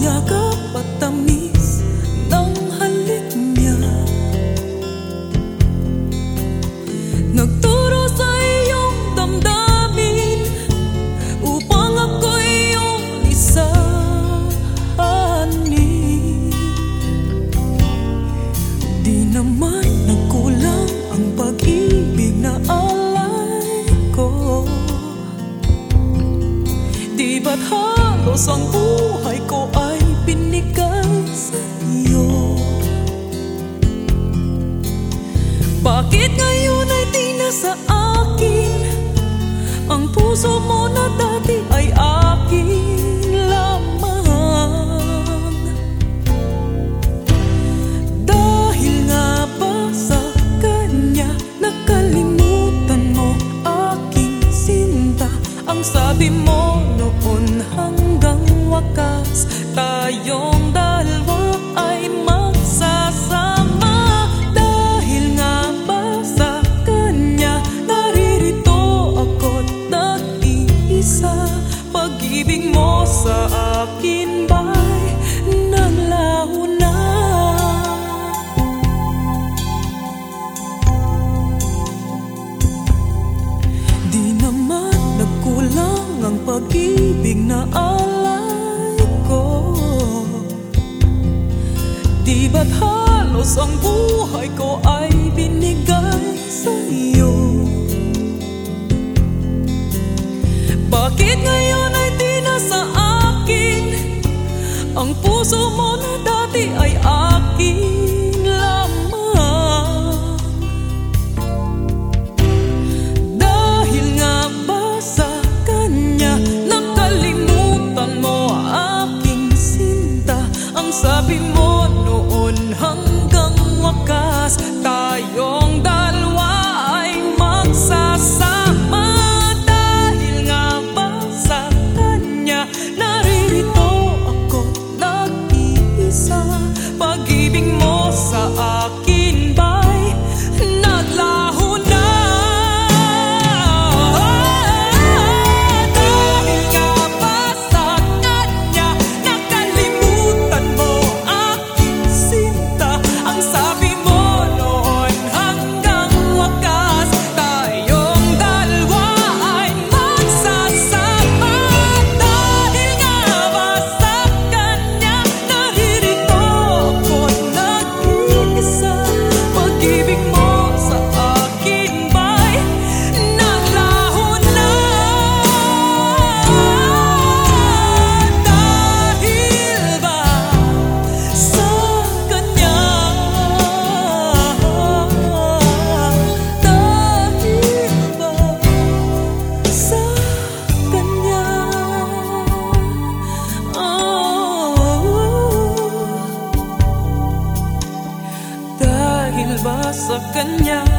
punya kepatamu sa akin. Ang puso mo na dati ay akin lamang Dahil nga ba sa kanya Nakalimutan mo aking sinta? Ang sabi mo noon hanggang wakas Tayong dahil Pag-ibig mo sa akin ba'y naglaho na? Di naman nagkulang ang pag-ibig na alay ko Di ba't halos ang buhay ko ay Ang puso mo na dati ay akin lamang dahil nga ba sa kanya Nakalimutan mo aking sinta? Ang sabi mo noon hanggang wakas Dahil